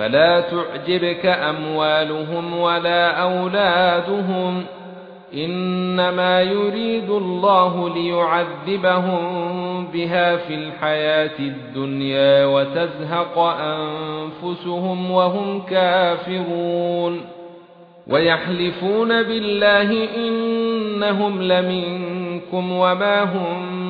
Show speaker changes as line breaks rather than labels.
فلا تعجبك أموالهم ولا أولادهم إنما يريد الله ليعذبهم بها في الحياة الدنيا وتزهق أنفسهم وهم كافرون ويحلفون بالله إنهم لمنكم وما هم